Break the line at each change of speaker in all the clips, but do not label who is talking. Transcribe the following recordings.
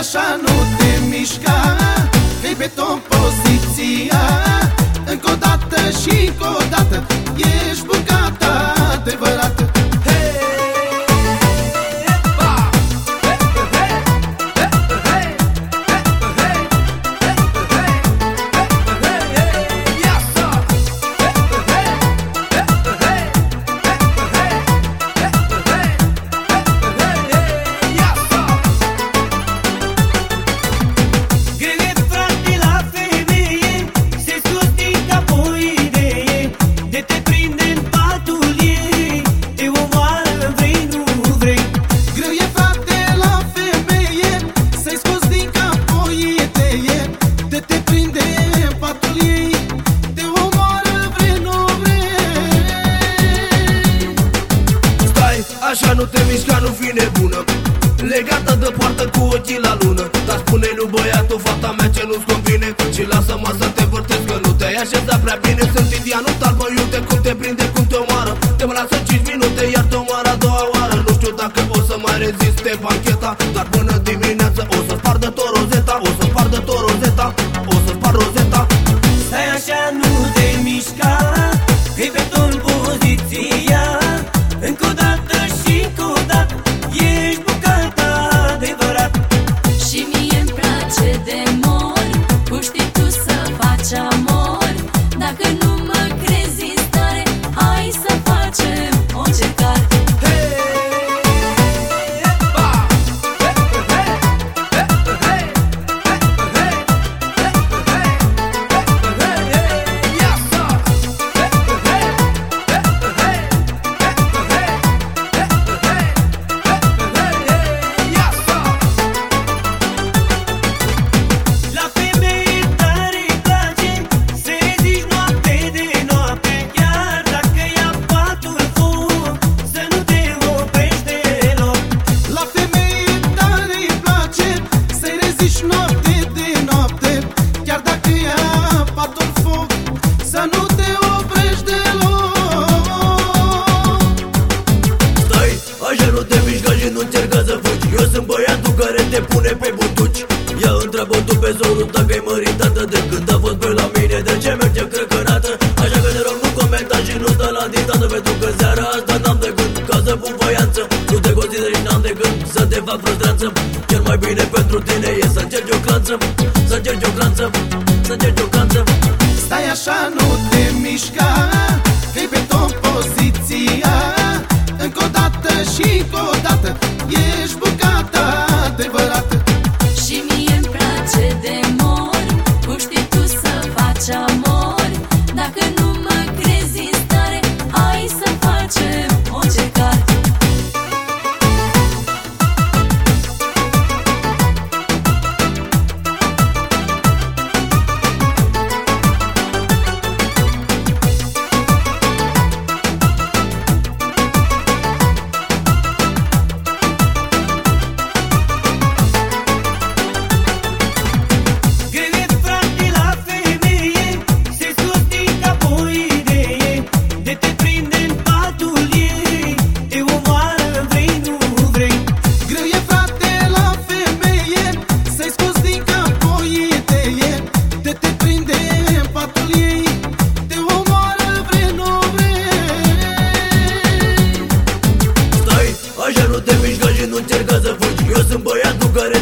așa, nu te mișca Că-i
nu te mișca, nu fi nebună. Legată de poartă cu ochii la lună. Dar spune lui băiatul, fata mea ce nu-ți convine? Și lasă-mă să te vârtesc că nu te-ai așezat prea bine. Sunt indianul talbă, iute cum te prinde, cum te omoară. Te mă lasă 5 minute, iar te omoară a doua oară. Nu știu dacă o să mai reziste bancheta Dar
Să-i reziști noapte de noapte Chiar dacă ia patul foc Să nu te oprești deloc.
Stai, așa nu te mișca și nu încerca să fugi. Eu sunt băiatul care te pune pe butuci. Ia întreabă tu pe zorul dacă-i măritată De când a fost pe la mine, de ce merge crăcănată? Așa că te rog nu comenta și nu sta la distată Pentru că seara asta n-am de gând ca să pun voianță. Nu te consider și n-am de gând să te fac frustranță. Cel mai bine pentru tine e să încerci o clanță Să încerci o clanță, să încerci o clanță
Stai așa, nu te mișca Că-i pe tot poziția. Încă o dată și încă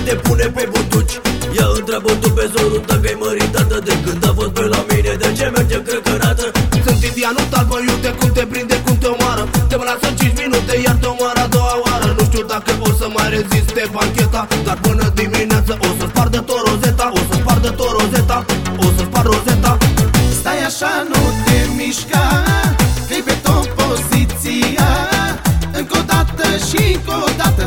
te
pune pe butuci Ea întreabă tu pe zorul dacă-i măritată De când a fost pe la mine, de ce merge crăcărată? Sunt indianul talbă, iute cum te prinde, cum te omoară. Te mă lasă 5 minute, iar te omoară a doua oară. Nu știu dacă o să mai reziste pe bancheta Dar până dimineață o să spargă tot rozeta O să spargă tot rozeta, o să spar rozeta.
Stai așa, nu te mișca că pe tot poziția Încă o dată și încă o dată